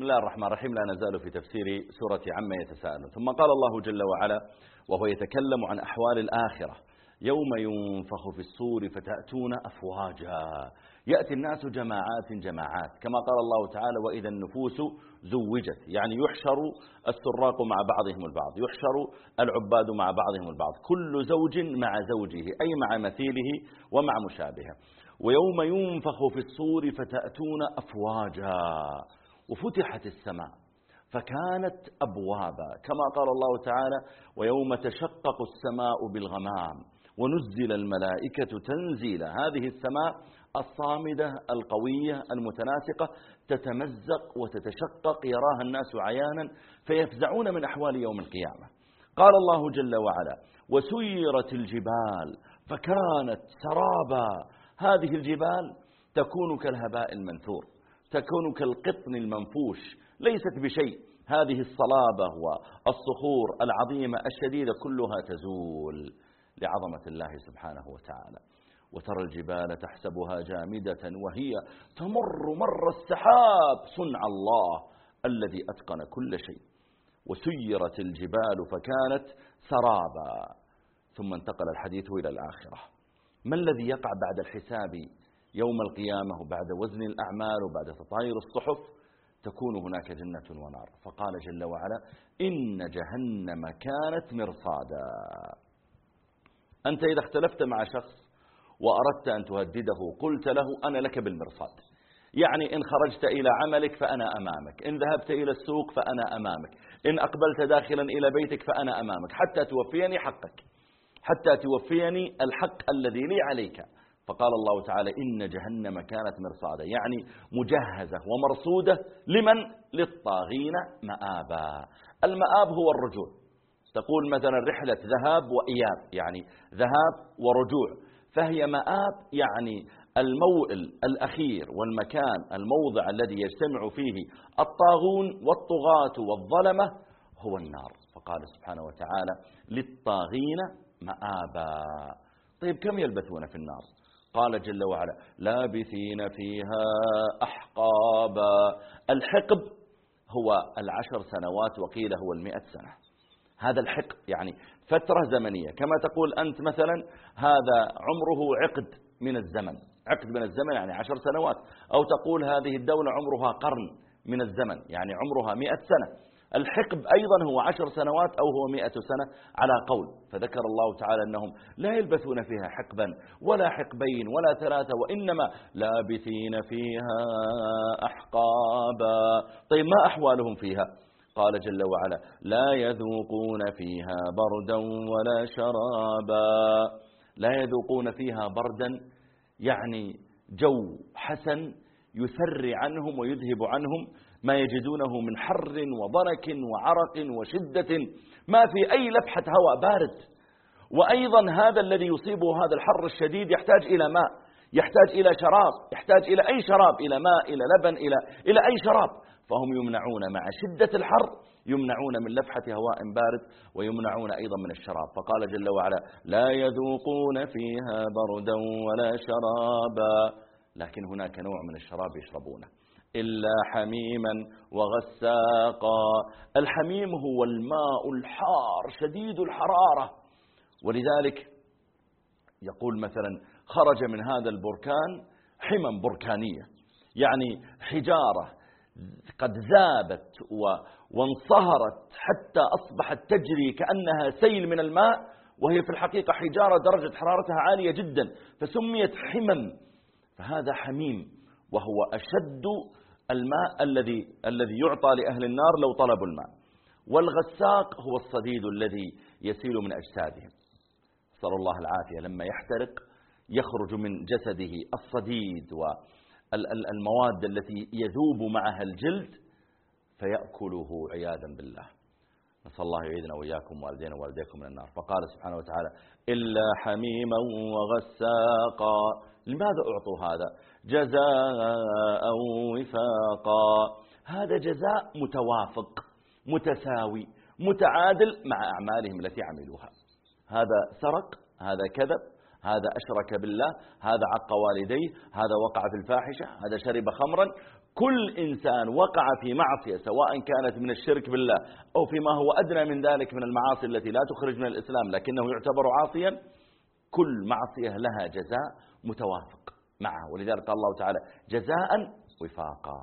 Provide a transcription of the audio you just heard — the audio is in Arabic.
بسم الله الرحمن الرحيم. لا نزال في تفسير سورة عما يتساءلون. ثم قال الله جل وعلا وهو يتكلم عن أحوال الآخرة. يوم ينفخ في الصور فتأتون أفواجا. يأتي الناس جماعات جماعات. كما قال الله تعالى وإذا النفوس زوجت. يعني يحشر السراق مع بعضهم البعض. يحشر العباد مع بعضهم البعض. كل زوج مع زوجه أي مع مثيله ومع مشابهه. ويوم ينفخ في الصور فتأتون أفواجا. وفتحت السماء فكانت أبوابا كما قال الله تعالى ويوم تشقق السماء بالغمام ونزل الملائكة تنزيلا. هذه السماء الصامدة القوية المتناسقة تتمزق وتتشقق يراها الناس عيانا فيفزعون من أحوال يوم القيامة. قال الله جل وعلا وسيرت الجبال فكانت سرابا. هذه الجبال تكون كالهباء المنثور. تكون كالقطن المنفوش ليست بشيء. هذه الصلابة والصخور العظيمة الشديدة كلها تزول لعظمة الله سبحانه وتعالى. وترى الجبال تحسبها جامدة وهي تمر مر السحاب. صنع الله الذي أتقن كل شيء. وسيرت الجبال فكانت سرابا. ثم انتقل الحديث إلى الآخرة. ما الذي يقع بعد الحساب؟ يوم القيامة وبعد وزن الأعمال وبعد تطاير الصحف تكون هناك جنة ونار. فقال جل وعلا إن جهنم كانت مرصادا. أنت إذا اختلفت مع شخص وأردت أن تهدده قلت له أنا لك بالمرصاد. يعني إن خرجت إلى عملك فأنا أمامك إن ذهبت إلى السوق فأنا أمامك إن أقبلت داخلا إلى بيتك فأنا أمامك حتى توفيني حقك حتى توفيني الحق الذي لي عليك. فقال الله تعالى إن جهنم كانت مرصادا يعني مجهزة ومرصودة لمن؟ للطاغين مآبا. المآب هو الرجوع. تقول مثلا رحلة ذهاب وإياب يعني ذهاب ورجوع. فهي مآب يعني الموئل الأخير والمكان الموضع الذي يجتمع فيه الطاغون والطغاة والظلمة هو النار. فقال سبحانه وتعالى للطاغين مآبا. طيب كم يلبثون في النار؟ قال جل وعلا لابثين فيها أحقابا. الحقب هو العشر سنوات وقيل هو المئة سنة. هذا الحقب يعني فترة زمنية. كما تقول أنت مثلا هذا عمره عقد من الزمن. عقد من الزمن يعني عشر سنوات. أو تقول هذه الدولة عمرها قرن من الزمن يعني عمرها مئة سنة. الحقب أيضا هو عشر سنوات أو هو مئة سنة على قول. فذكر الله تعالى أنهم لا يلبثون فيها حقبا ولا حقبين ولا ثلاثة وإنما لابثين فيها أحقابا. طيب ما أحوالهم فيها؟ قال جل وعلا لا يذوقون فيها بردا ولا شرابا. لا يذوقون فيها بردا يعني جو حسن يسري عنهم ويذهب عنهم ما يجدونه من حر وضنك وعرق وشدة. ما في أي لفحة هواء بارد. وأيضا هذا الذي يصيبه هذا الحر الشديد يحتاج إلى ماء يحتاج إلى شراب يحتاج إلى أي شراب؟ إلى ماء إلى لبن إلى, إلى أي شراب؟ فهم يمنعون مع شدة الحر يمنعون من لفحة هواء بارد ويمنعون أيضا من الشراب. فقال جل وعلا لا يذوقون فيها بردا ولا شرابا. لكن هناك نوع من الشراب يشربونه. إلا حميما وغساقا. الحميم هو الماء الحار شديد الحرارة. ولذلك يقول مثلا خرج من هذا البركان حمم بركانية. يعني حجارة قد ذابت وانصهرت حتى أصبحت تجري كأنها سيل من الماء وهي في الحقيقة حجارة درجة حرارتها عالية جدا فسميت حمم. فهذا حميم وهو أشد الماء الذي الذي يعطى لأهل النار لو طلبوا الماء. والغساق هو الصديد الذي يسيل من أجسادهم صلى الله العافية. لما يحترق يخرج من جسده الصديد والمواد التي يذوب معها الجلد فيأكله عياذا بالله. نسأل الله يعيدنا وإياكم والدينا ووالديكم من النار. فقال سبحانه وتعالى إلا حميما وغساقا. لماذا أعطوا هذا؟ جزاء وفاقا. هذا جزاء متوافق متساوي متعادل مع أعمالهم التي عملوها. هذا سرق هذا كذب هذا أشرك بالله هذا عق والديه هذا وقع في الفاحشة هذا شرب خمرا. كل إنسان وقع في معصية سواء كانت من الشرك بالله أو فيما هو أدنى من ذلك من المعاصي التي لا تخرج من الإسلام لكنه يعتبر عاصيا. كل معصية لها جزاء متوافق معه. ولذلك قال الله تعالى جزاء وفاقا.